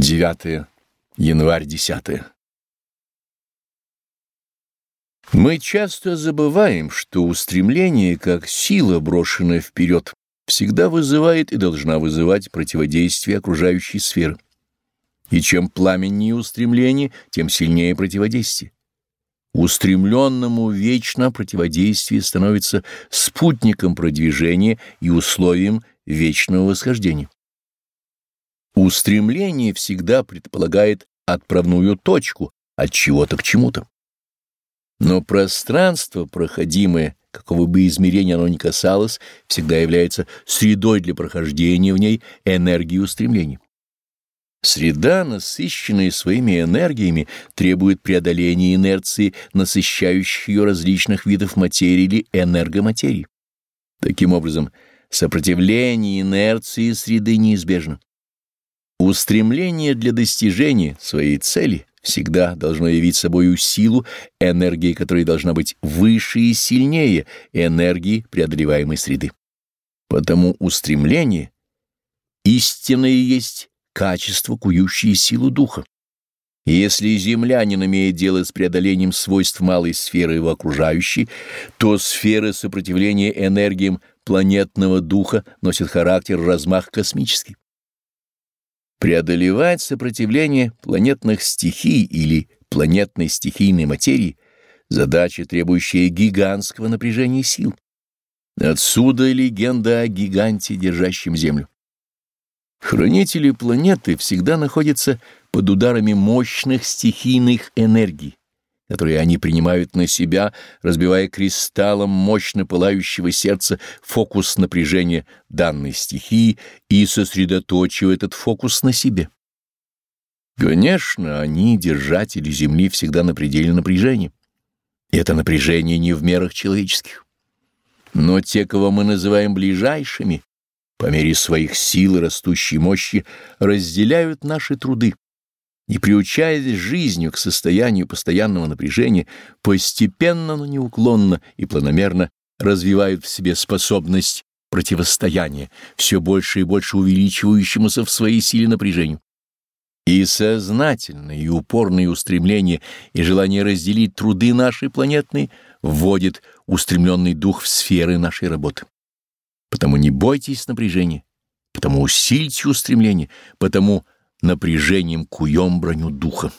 9 январь 10 Мы часто забываем, что устремление, как сила, брошенная вперед, всегда вызывает и должна вызывать противодействие окружающей сферы. И чем пламеннее устремление, тем сильнее противодействие. Устремленному вечно противодействие становится спутником продвижения и условием вечного восхождения. Устремление всегда предполагает отправную точку от чего-то к чему-то. Но пространство, проходимое, какого бы измерения оно ни касалось, всегда является средой для прохождения в ней энергии устремлений. Среда, насыщенная своими энергиями, требует преодоления инерции, насыщающих ее различных видов материи или энергоматерии. Таким образом, сопротивление инерции среды неизбежно. Устремление для достижения своей цели всегда должно явить собою силу, энергии которой должна быть выше и сильнее энергии преодолеваемой среды. Потому устремление истинное есть качество, кующее силу духа. Если землянин имеет дело с преодолением свойств малой сферы его окружающей, то сфера сопротивления энергиям планетного духа носит характер размах космический. Преодолевать сопротивление планетных стихий или планетной стихийной материи — задача, требующая гигантского напряжения сил. Отсюда легенда о гиганте, держащем Землю. Хранители планеты всегда находятся под ударами мощных стихийных энергий, которые они принимают на себя, разбивая кристаллом мощно пылающего сердца фокус напряжения данной стихии и сосредоточивая этот фокус на себе. Конечно, они, держатели Земли, всегда на пределе напряжения. И это напряжение не в мерах человеческих. Но те, кого мы называем ближайшими, по мере своих сил и растущей мощи, разделяют наши труды и, приучаясь жизнью к состоянию постоянного напряжения, постепенно, но неуклонно и планомерно развивают в себе способность противостояния, все больше и больше увеличивающемуся в своей силе напряжению. И сознательное и упорное устремление и желание разделить труды нашей планетной вводит устремленный дух в сферы нашей работы. Потому не бойтесь напряжения, потому усильте устремление, потому напряжением куем броню духа.